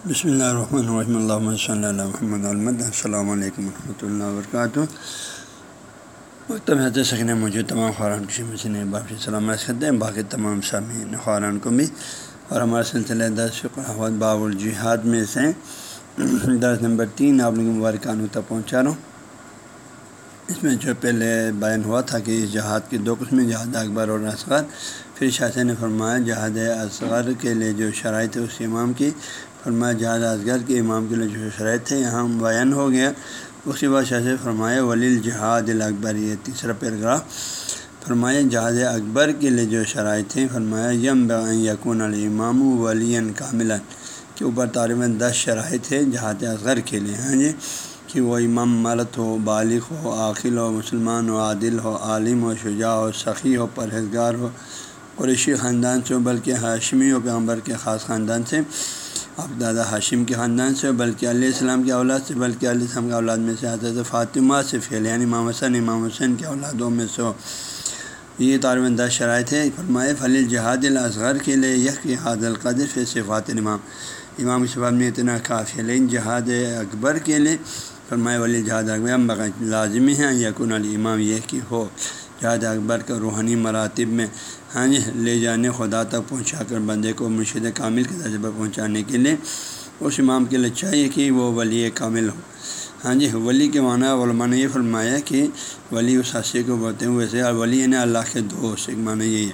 بسم اللہ الرحمن الرحمۃ اللہ صلی اللہ محمد المد السلام علیکم ورحمۃ اللہ وبرکاتہ مکتب حضرت سکن موجود تمام خوران کسی مسئلہ باقی سلامت کرتے ہیں باقی تمام سامعین خوران کو بھی اور ہمارے سلسلہ دس فقرحت باب الجہاد میں سے دس نمبر تین آپ لوگ مبارکانوں تک پہنچا رہا ہوں اس میں جو پہلے بیان ہوا تھا کہ اس جہاد کی دو قسمیں جہاد اکبر اور اصغر پھر شاہ نے فرمایا جہاد اصغر کے لیے جو شرائط ہے اس امام کی فرمایا جہاد اصغر کے امام کے لیے جو شرائط تھے، یہاں بیان ہو گیا۔ اس کے بعد شاہ سے فرمایا ولی الجہاد الاکبر یہ تیسرا پیراگراف۔ فرمایا، جہاد اکبر کے لیے جو شرائط تھیں، فرمایا یم یقون الامام ولی کاملا کے اوپر طالب دس شرائط ہے جہاد اصغر کے لیے۔ ہاں جی کہ وہ امام ملت ہو، بالغ ہو، عاقل ہو، مسلمان ہو، عادل ہو، عالم ہو، شجاع ہو، سخی ہو، پرہیزگار ہو، قریشی خاندان سے ہو بلکہ ہاشمی ہو، پیغمبر کے خاص خاندان سے۔ اب دادا ہاشم کے خاندان سے، بلکہ علیہ السلام کی اولاد سے، بلکہ علیہ السلام کی اولاد میں سے حضرت فاطمہ سے پھیل یعنی امام حسن، امام حسین کے اولادوں میں سے۔ ہو یہ طالب دس شرائط ہے فرمائے فلی جہاد الاصغر کے لیے یہ کہ حاد القدر صفات امام امام صفات میں اتنا کافی ہے۔ لیکن جہاد اکبر کے لیے فرمائے ولی جہاد اکبر لازمی ہیں یقن علی امام یہ کہ ہو۔ جہاد اکبر کا روحانی مراتب میں ہاں جی لے جانے، خدا تک پہنچا کر بندے کو مرشد کامل کے درجے پر پہنچانے کے لیے اس امام کے لیے چاہیے کہ وہ ولی کامل ہو۔ ہاں جی ولی کے معنی علماء نے یہ فرمایا کہ ولی اس حصے کو بولتے ہیں ویسے ولی نے اللہ کے دوست، ایک معنی یہی ہے۔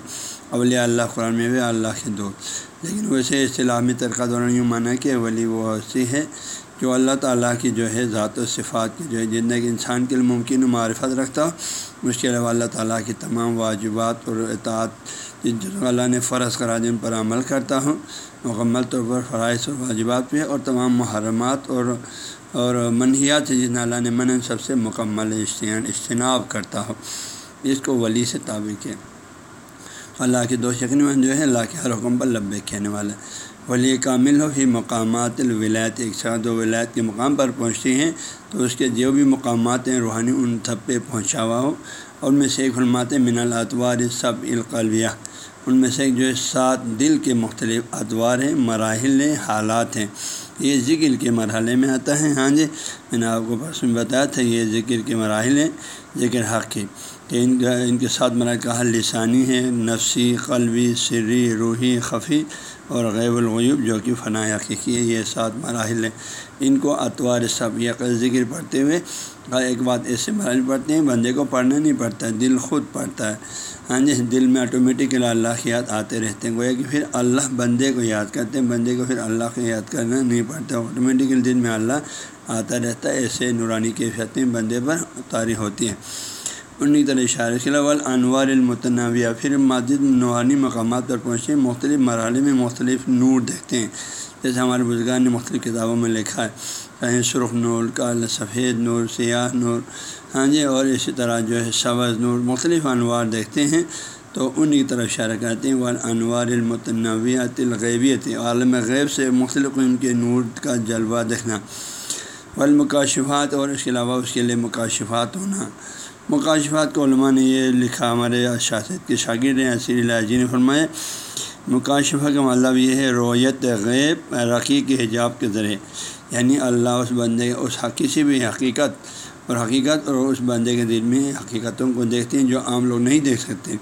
اولیاء اللہ قرآن میں بھی اللہ کے دوست۔ لیکن ویسے اصطلاحی ترقہ دوران یوں مانا کہ ولی وہ ایسی ہے جو اللہ تعالیٰ کی جو ہے ذات و صفات کی جو ہے جتنے کہ انسان کے لیے ممکن و معرفت رکھتا ہو اس کے علاوہ اللہ تعالیٰ کی تمام واجبات اور اطاعت جن اللہ نے فرض کرا دن پر عمل کرتا ہوں، مکمل طور پر فرائض اور واجبات پہ اور تمام محرمات اور اور منحیات سے جتنا اللہ نے من سب سے مکمل اجتناب کرتا ہو اس کو ولی سے تعبیر کیا۔ اللہ کی دو شکن میں جو ہے اللہ کے ہر حکم پر لبے کہنے والا ولی کامل ہو، ہی مقامات الولایت، ایک ساتھ دو ولایت کے مقام پر پہنچتی ہیں، تو اس کے جو بھی مقامات ہیں، روحانی ان سب پہ پہنچا ہوا ہو۔ اور ان میں سے ایک علمات من الاتوار سب القلویہ۔ ان میں سے ایک جو ہے سات دل کے مختلف ادوار ہیں، مراحل ہیں، حالات ہیں۔ یہ ذکر کے مرحلے میں آتا ہے۔ ہاں جی میں نے آپ کو پرسوں بتایا تھا، یہ ذکر کے مراحل ہیں، ذکر حق کی کہ ان کا، ان کے ساتھ مراحل کا حل لسانی ہے نفسی، قلبی، سری، روحی، خفی۔ اور غیب الغیوب جو کہ فنا حقیقی ہے، یہ سات مراحل ہیں۔ ان کو اتوار سب یا ذکر پڑھتے ہوئے ایک بات ایسے مراحل پڑھتے ہیں، بندے کو پڑھنا نہیں پڑتا، دل خود پڑھتا ہے۔ ہاں جی دل میں آٹومیٹکلی اللہ کی یاد آتے رہتے ہیں۔ گویا کہ پھر اللہ بندے کو یاد کرتے ہیں، بندے کو پھر اللہ کو یاد کرنا نہیں پڑتا۔ آٹومیٹکلی دل میں اللہ آتا رہتا ہے، ایسے نورانی کیفیتیں بندے پر طاری ہوتی ہیں۔ ان کی طرح اشارے کے علاوہ انوار المتنوع پھر مسجد نورانی مقامات پر پہنچے مختلف مرحلے میں مختلف نور دیکھتے ہیں۔ جیسے ہمارے بزرگان نے مختلف کتابوں میں لکھا ہے کہیں سرخ نور، کال سفید نور، سیاہ نور ہاں جی اور اسی طرح جو ہے سبز نور، مختلف انوار دیکھتے ہیں۔ تو ان کی طرف اشارہ کرتے ہیں وہ انوار المتنوعات الغیبیت، عالم غیب سے مختلف ان کے نور کا جلوہ دیکھنا۔ والمکاشفات، اور اس کے علاوہ اس کے لیے مکاشفات ہونا۔ مکاشفات کو علماء نے یہ لکھا، ہمارے شاست کے شاگرد ہیں اسیر الجی نے فرمائے مکاشفہ کا مطلب یہ ہے رویت غیب رقی کے حجاب کے ذریعے۔ یعنی اللہ اس بندے، اس کسی بھی حقیقت، اور حقیقت اور اس بندے کے دل میں حقیقتوں کو دیکھتے ہیں جو عام لوگ نہیں دیکھ سکتے۔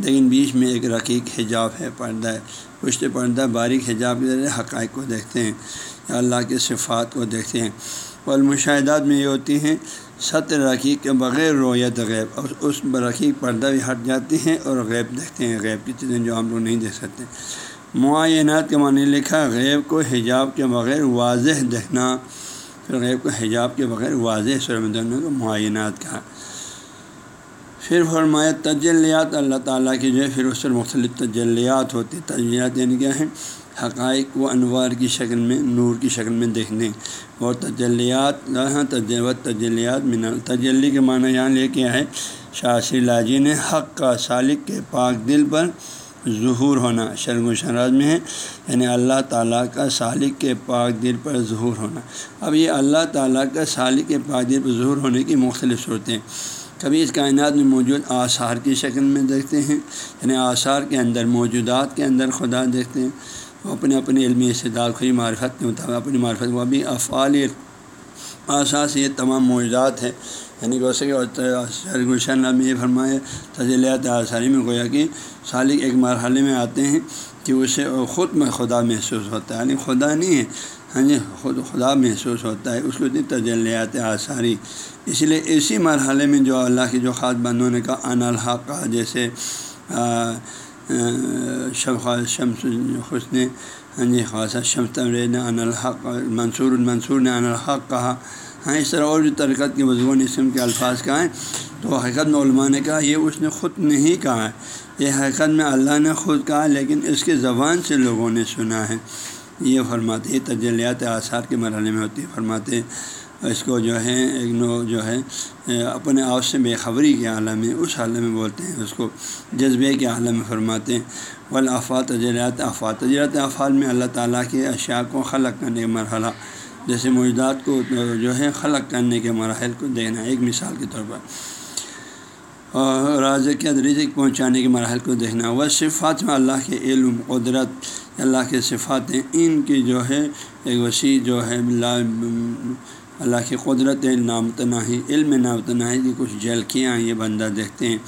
لیکن بیچ میں ایک رقیق حجاب ہے، پردہ ہے پشت پردہ، باریک حجاب کے ذریعے حقائق کو دیکھتے ہیں، یا اللہ کے صفات کو دیکھتے ہیں۔ اور مشاہدات میں یہ ہوتی ہیں ستر رقیق کے بغیر رویت غیب، اور اس رقیق پردہ بھی ہٹ جاتی ہیں اور غیب دیکھتے ہیں۔ غیب کی چیزیں جو ہم لوگ نہیں دیکھ سکتے۔ معینات کے معنی لکھا، غیب کو حجاب کے بغیر واضح دیکھنا۔ پھر غیب کو حجاب کے بغیر واضح سرمدن کو معینات کہا پھر فرمایا، تجلیات، اللہ تعالیٰ کی جو ہے، پھر اس پر مختلف تجلیات ہوتی۔ تجلیات یعنی کیا ہے؟ حقائق و انوار کی شکل میں، نور کی شکل میں دیکھنے۔ اور تجلیات تجوت تجلیات من تجلی کے معنی یہاں لے کے آئے۔ شاثی لاجی نے حق کا سالک کے پاک دل پر ظہور ہونا شرگ و شراج میں ہے۔ یعنی اللہ تعالیٰ کا سالک کے پاک دل پر ظہور ہونا۔ اب یہ اللہ تعالیٰ کا سالک کے پاک دل پر ظہور ہونے کی مختلف صورتیں۔ کبھی اس کائنات میں موجود آثار کی شکل میں دیکھتے ہیں یعنی آثار کے اندر، موجودات کے اندر خدا دیکھتے ہیں۔ اپنے اپنے علمی استدار خری معرفت کے مطابق اپنی معرفت وہ بھی افعال احساس یہ تمام موجودات ہیں۔ یعنی کہ گلشن نے یہ فرمائے تجلیات آثاری میں گویا کہ سالک ایک مرحلے میں آتے ہیں کہ اسے خود میں خدا محسوس ہوتا ہے۔ یعنی خدا نہیں ہے ہاں جی خود، خدا محسوس ہوتا ہے۔ اس کو اتنی تجلیات آثاری۔ اس لیے اسی مرحلے میں جو اللہ کی جو خاص بندوں نے کہا ان الحق کا جیسے شب شمس حسن ہاں جی خاصا شمس نے ان الحق، منصور المنصور نے ان الحق کہا۔ ہاں اس طرح اور جو ترکت کے مضمون اسم کے الفاظ کہیں تو حقیقت میں علماء نے کہا یہ اس نے خود نہیں کہا ہے۔ یہ حقیقت میں اللہ نے خود کہا لیکن اس کے زبان سے لوگوں نے سنا ہے۔ یہ فرماتے یہ تجلیات آثار کے مرحلے میں ہوتی ہے فرماتے اس کو جو ہے ایک نو جو ہے اپنے آپ سے بے خبری کے عالم میں، اس عالم میں بولتے ہیں، اس کو جذبے کے عالم میں فرماتے ہیں۔ ولافات تجلیات افات تجلیات افعال میں اللہ تعالیٰ کے اشیاء کو خلق کرنے کا مرحلہ، جیسے موجودات کو جو ہے خلق کرنے کے مراحل کو دیکھنا، ایک مثال کے طور پر۔ اور راز کے رزق پہنچانے کے مراحل کو دیکھنا۔ وہ صفات میں اللہ کے علم، قدرت، اللہ کے صفات ہیں۔ ان کی جو ہے ایک وسیع جو ہے اللہ کی قدرت نامتناہی علم نامتناہی کی کچھ جھلکیاں یہ بندہ دیکھتے ہیں۔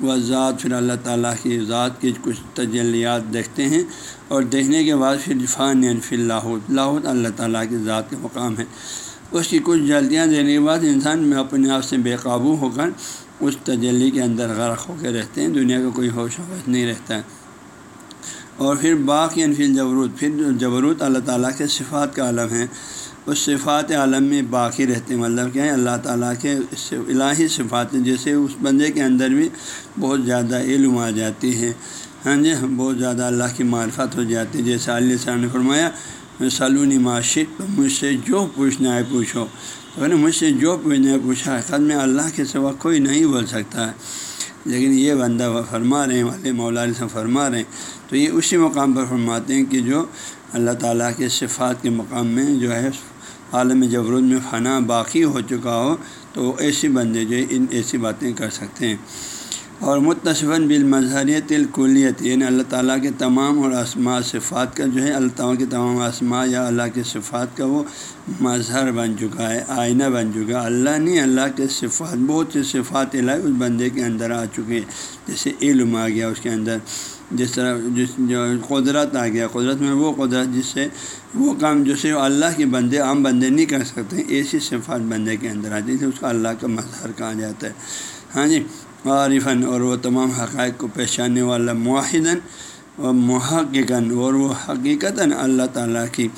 وہ ذات، پھر اللہ تعالیٰ کی ذات کی کچھ تجلیات دیکھتے ہیں اور دیکھنے کے بعد پھر فان فی اللہ لاہود اللہ تعالیٰ کی ذات کے مقام ہے۔ اس کی کچھ جلدیاں دینے کے بعد انسان میں اپنے آپ سے بے قابو ہو کر اس تجلی کے اندر غرق ہو کے رہتے ہیں۔ دنیا کا کوئی ہوش ہوش نہیں رہتا۔ ہے اور پھر باقی انفیل جبروت پھر جبروت اللہ تعالیٰ کے صفات کا عالم ہے۔ اس صفات عالم میں باقی رہتے ہیں۔ مطلب کیا ہے اللہ تعالیٰ کے الہی صفات جیسے اس بندے کے اندر بھی بہت زیادہ علم آ جاتی ہے۔ ہاں جی بہت زیادہ اللہ کی معرفت ہو جاتی ہے۔ جیسے علیہ السلام نے فرمایا، سلونی معاشق مجھ سے جو پوچھنا ہے پوچھو۔ تو نے مجھ سے جو پوچھنا ہے پوچھا ہے میں اللہ کے سوا کوئی نہیں بول سکتا۔ ہے لیکن یہ بندہ فرما رہے ہیں والے مولا سے فرما رہے ہیں۔ تو یہ اسی مقام پر فرماتے ہیں کہ جو اللہ تعالیٰ کے صفات کے مقام میں جو ہے عالم جبرود میں فنا باقی ہو چکا ہو، تو ایسی بندے جو ان ایسی باتیں کر سکتے ہیں۔ اور متصفاً بالمظہریت الکلیت یعنی اللہ تعالیٰ کے تمام اور اسماء، صفات کا جو ہے، اللہ تعالیٰ کے تمام اسماء یا اللہ کے صفات کا وہ مظہر بن چکا ہے، آئینہ بن چکا ہے۔ اللہ نہیں اللہ کے صفات، بہت سے صفات الہی اس بندے کے اندر آ چکے جیسے علم آ گیا اس کے اندر۔ جس طرح جس جو قدرت آ گیا، قدرت میں وہ قدرت جس سے وہ کام جو سے اللہ کے بندے، عام بندے نہیں کر سکتے، ایسی صفات بندے کے اندر آتی ہے اس کا اللہ کا مظہر کہا جاتا ہے۔ ہاں جی عارفن اور وہ تمام حقائق کو پہچاننے والا معاہدن اور محققاً اور وہ حقیقتاً اللہ تعالیٰ کی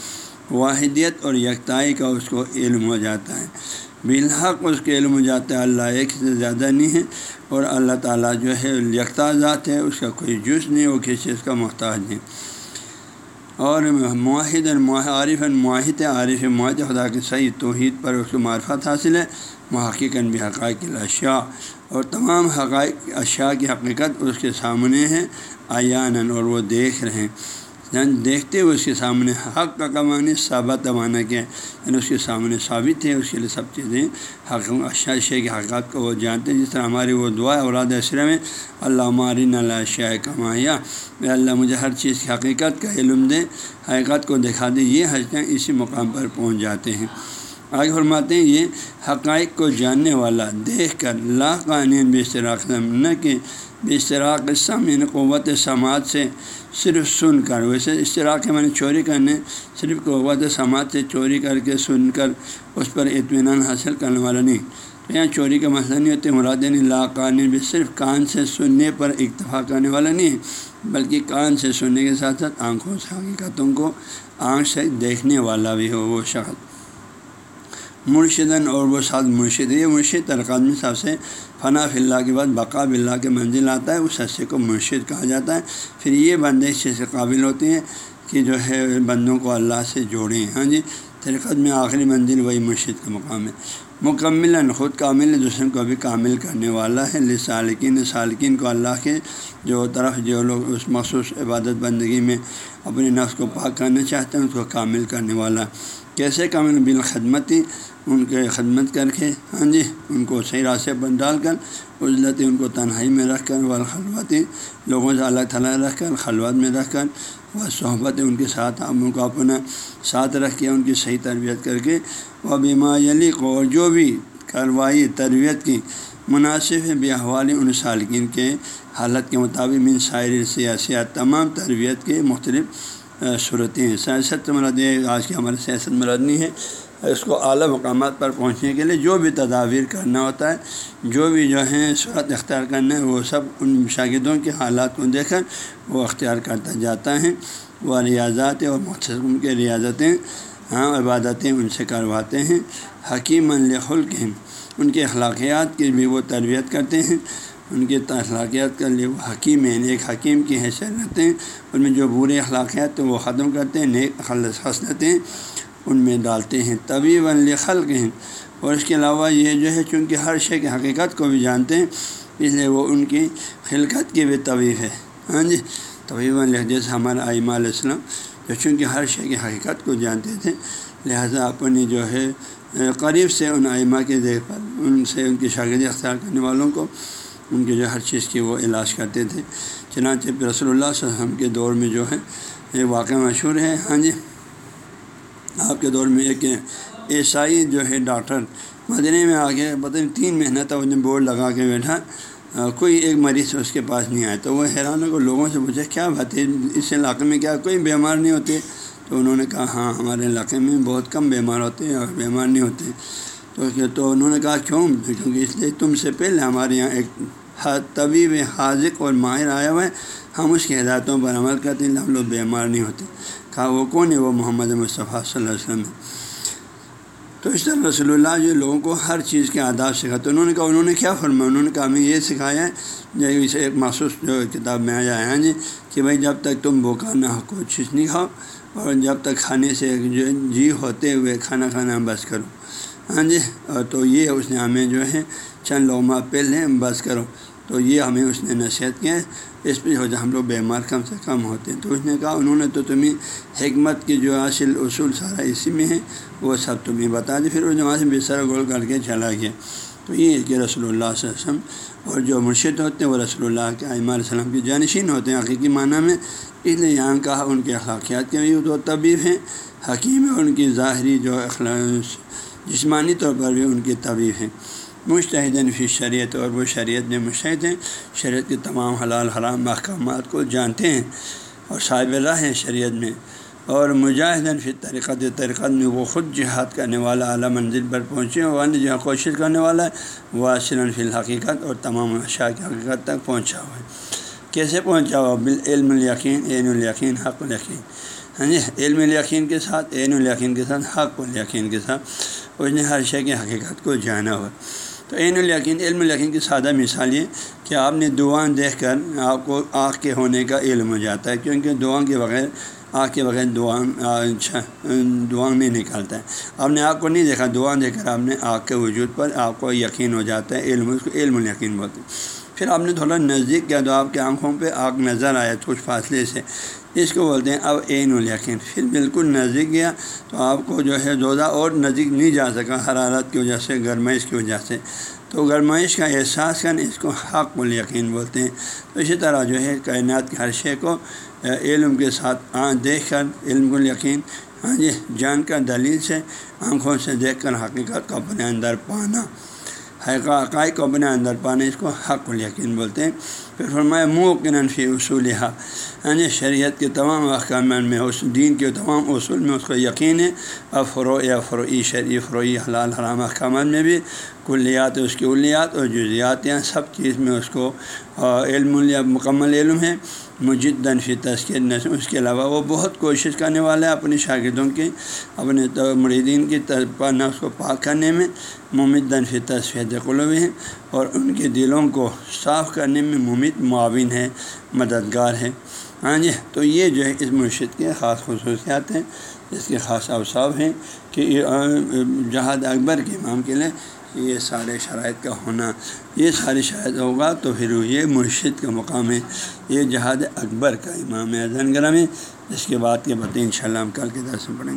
واحدیت اور یکتائی کا اس کو علم ہو جاتا ہے۔ بالحق اس کے علم جاتا ہے اللہ ایک سے زیادہ نہیں ہے اور اللہ تعالیٰ جو ہے یکتا ذات ہے، اس کا کوئی جز نہیں، وہ کسی چیز کا محتاج نہیں۔ اور معاہد عارف معاہد عارف معاہد خدا کے صحیح توحید پر اس کو معرفت حاصل ہے۔ محقق بھی حقائق الاشیاء اور تمام حقائق اشیاء کی حقیقت اس کے سامنے ہے آیان اور وہ دیکھ رہے ہیں۔ یعنی دیکھتے ہوئے اس کے سامنے حق کا کمانے ثابت معنی کیا یعنی اس کے سامنے ثابت ہے، اس کے لیے سب چیزیں حق اشیاء اچھا شے کی حقیقت کو وہ جانتے ہیں۔ جس طرح ہماری وہ دعا اولاد اشرے میں اللہ ہماری اللہ شاء کمایا اللہ، مجھے ہر چیز کی حقیقت کا علم دے، حقیقت کو دکھا دے۔ یہ حقیقت اسی مقام پر پہنچ جاتے ہیں۔ آگے فرماتے ہیں، یہ حقائق کو جاننے والا دیکھ کر لا قانین بے اشتراک نہ کہ بے اشتراک سم یعنی قوت سماعت سے صرف سن کر۔ ویسے اشتراک کے معنی چوری کرنے، صرف قوت سماعت سے چوری کر کے سن کر اس پر اطمینان حاصل کرنے والا نہیں۔ تو یہاں چوری کا مسئلہ نہیں ہوتے مراد یعنی لا قانین بھی صرف کان سے سننے پر اکتفا کرنے والا نہیں ہے، بلکہ کان سے سننے کے ساتھ ساتھ آنکھوں سے حقیقتوں کو آنکھ سے دیکھنے والا بھی ہو وہ شخص۔ مرشدن اور وہ ساتھ مرشد یہ مرشد ترقات صاحب سے فنا فی اللہ کے بعد بقا بلّہ کے منزل آتا ہے، اس حصے کو مرشد کہا جاتا ہے۔ پھر یہ بندے اس چیز سے قابل ہوتے ہیں کہ جو ہے بندوں کو اللہ سے جوڑیں۔ ہاں جی ترقت میں آخری منزل وہی مرشد کا مقام ہے۔ مکمل خود کامل دوسرے کو بھی کامل کرنے والا ہے۔ لسالکین سالکین کو اللہ کے جو طرف جو لوگ اس مخصوص عبادت بندگی میں اپنے نفس کو پاک کرنا چاہتے ہیں، اس کو کامل کرنے والا۔ کیسے کامل بالخدمتی ان کے خدمت کر کے ہاں جی ان کو صحیح راستے پر ڈال کر عزلت ان کو تنہائی میں رکھ کر، والخلوتی لوگوں سے اللہ تعالیٰ رکھ کر، خلوت میں رکھ کر وہ صحبت ان کے ساتھ ان کو اپنا ساتھ رکھ کے، ان کی صحیح تربیت کر کے وہ بیما علی کو جو بھی کروائی تربیت کی مناسب ہے، بے حوالی ان سالکین کے حالت کے مطابق، من شاعری سیاسیات تمام تربیت کے مختلف صورتیں ہیں۔ سیاست مرد آج کی ہماری سیاست مردنی ہے اس کو اعلیٰ مقامات پر پہنچنے کے لیے جو بھی تدابیر کرنا ہوتا ہے، جو بھی جو ہے صورت اختیار کرنا ہے، وہ سب ان شاگردوں کے حالات کو دیکھ کر وہ اختیار کرتا جاتا ہے۔ وہ ریاضات اور مختصر کے ریاضتیں ہاں عبادتیں ان سے کرواتے ہیں۔ حکیم الخلق ہیں ان کے اخلاقیات کی بھی وہ تربیت کرتے ہیں۔ ان کے اخلاقیات کا لیے وہ حکیم ہیں ایک حکیم کی حیثیت رہتے ہیں، ان میں جو برے اخلاقیات تو وہ ختم کرتے ہیں، نیک حسنتیں ان میں ڈالتے ہیں طبی و خلق ہیں۔ اور اس کے علاوہ یہ جو ہے، چونکہ ہر شے کی حقیقت کو بھی جانتے ہیں، اس لیے وہ ان کی خلقت کی بھی طبیع ہے۔ ہاں جی؟ طبیب جیسے ہمارا آئمہ علیہ السلام جو چونکہ ہر شے کی حقیقت کو جانتے تھے، لہذا اپنی جو ہے، قریب سے ان آئمہ کے دیکھ بھال ان سے ان کی شاگردی اختیار کرنے والوں کو ان کی جو ہر چیز کی وہ علاج کرتے تھے۔ چنانچہ رسول اللہ صلی اللہ علیہ وسلم کے دور میں جو ہے یہ واقعہ مشہور ہے۔ ہاں جی۔ آپ کے دور میں ایک عیسائی جو ہے ڈاکٹر مدینہ میں آ کے پتہ نہیں تین مہینہ تک انہیں بورڈ لگا کے بیٹھا۔ کوئی ایک مریض اس کے پاس نہیں آیا۔ تو وہ حیران ہو لوگوں سے پوچھا، کیا بات ہے؟ اس علاقے میں کیا کوئی بیمار نہیں ہوتے؟ تو انہوں نے کہا ہاں ہمارے علاقے میں بہت کم بیمار ہوتے ہیں اور بیمار نہیں ہوتے۔ تو تو انہوں نے کہا، کیوں کیونکہ اس لیے تم سے پہلے ہمارے یہاں ایک طبیب حاضق اور ماہر آیا ہوا ہے۔ ہم اس کی ہدایتوں پر عمل کرتے ہیں، ہم لوگ بیمار نہیں ہوتے۔ کہا، وہ کون ہے؟ وہ محمد مصطفیٰ صلی اللہ علیہ وسلم تو اس طرح رسول اللہ جو لوگوں کو ہر چیز کے آداب سکھاتے انہوں نے کہا، انہوں نے کیا فرمایا؟ انہوں نے کہا، ہمیں یہ سکھایا ہے جو اسے ایک مخصوص جو کتاب میں آیا ہے ہاں جی کہ بھائی جب تک تم بوکا نہ ہو، کوئی چیز نہیں کھاؤ، اور جب تک کھانے سے جو جی ہوتے ہوئے کھانا کھانا بس کرو۔ ہاں جی اور تو یہ اس نے ہمیں جو ہے چند لوگوں پہلے بس کرو۔ تو یہ ہمیں اس نے نصیحت کیا اس پہ ہو جائے ہم لوگ بیمار کم سے کم ہوتے ہیں۔ تو اس نے کہا، انہوں نے تو تمہیں حکمت کی جو اصل اصول سارا اسی میں ہے، وہ سب تمہیں بتا دی۔ پھر اس نے وہاں سے بستر گول کر کے چلا گیا۔ تو یہ ہے کہ رسول اللہ صلی اللہ علیہ وسلم اور جو مرشد ہوتے ہیں، وہ رسول اللہ کے علیہ السلام کی جانشین ہوتے ہیں، حقیقی معنی میں۔ اس لیے یہاں کہا، ان کے اخلاقیات کے بھی وہ طبیب ہیں، حکیم ہے ان کی ظاہری جو اخلاق جسمانی طور پر بھی ان کی طبیب ہیں۔ مشتحد فی شریعت اور وہ شریعت میں مشتحد ہیں۔ شریعت کے تمام حلال، حرام محکمات کو جانتے ہیں اور صاحب راہ ہیں شریعت میں۔ اور مجاہدن فی طریقت طریقت میں وہ خود جہاد کرنے والا، اعلیٰ منزل پر پہنچے اور جہاں کوشش کرنے والا ہے، وہ اصل فی الحقیقت اور تمام اشیاء کی حقیقت تک پہنچا ہوا ہے۔ کیسے پہنچا ہوا؟ بالعلم الیقین، عین الیقین، حق الیقین۔ ہاں جی علم الیقین کے ساتھ، عین الیقین کے ساتھ، حق الیقین کے ساتھ۔ اس نے ہر شے کی حقیقت کو جانا ہوا۔ تو عین الیقین، علم الیقین کی سادہ مثال یہ کہ آپ نے دعائیں دیکھ کر آپ کو آنکھ کے ہونے کا علم ہو جاتا ہے، کیونکہ دعاؤں کے بغیر، آنکھ کے بغیر دعا دعاؤں اچھا، دعا نہیں نکالتا ہے۔ آپ نے آنکھ کو نہیں دیکھا دعا دیکھ کر آپ نے آنکھ کے وجود پر آپ کو یقین ہو جاتا ہے، علم اس کو، علم الیقین بولتے ہیں۔ پھر آپ نے تھوڑا نزدیک کیا تو آپ کے آنکھوں پہ آنکھ نظر آیا کچھ فاصلے سے۔ اس کو بولتے ہیں اب عین الیقین۔ پھر بالکل نزدیک گیا تو آپ کو جو ہے زودہ اور نزدیک نہیں جا سکا، حرارت کی وجہ سے، گرمائش کی وجہ سے۔ تو گرمائش کا احساس کرنا اس کو حق الیقین بولتے ہیں۔ تو اسی طرح جو ہے کائنات کے ہر شے کو علم کے ساتھ آنکھ دیکھ کر علم کو یقین ہاں جی جان کر دلیل سے، آنکھوں سے دیکھ کر حقیقت کو اپنے اندر پانا۔ حقائق کو اپنے اندر پانے، اس کو حق الیقین بولتے ہیں۔ پھر فرمایا منہ فی اصول ہاں جی یعنی شریعت کے تمام احکامات میں، اس دین کے تمام اصول میں اس کو یقین ہے۔ اور فرو یا فروعی شرعی فروعی حلال، حرام احکامات میں بھی۔ کلیات، اس کی الیات اور جزیات ہیں سب چیز میں اس کو علم مکمل علم ہے۔ مجد دنفی تذکر اس کے علاوہ وہ بہت کوشش کرنے والا ہے اپنے شاگردوں کی، اپنے مریدین کی نفس کو پاک کرنے میں۔ ممد دنفی تصفیت قلوب ہیں اور ان کے دلوں کو صاف کرنے میں ممد معاون ہے مددگار ہے ہاں جی تو یہ جو ہے اس مرشد کے خاص خصوصیات ہیں۔ اس کے خاص اوصاف ہیں کہ جہاد اکبر کے امام کے لیے یہ سارے شرائط کا ہونا، یہ سارے شرائط ہوگا تو پھر یہ مرشد کا مقام ہے، یہ جہاد اکبر کا امام اعظم گرم ہے اس کے بعد کے باتیں ان شاء اللہ ہم کل کے درس میں پڑھیں گے۔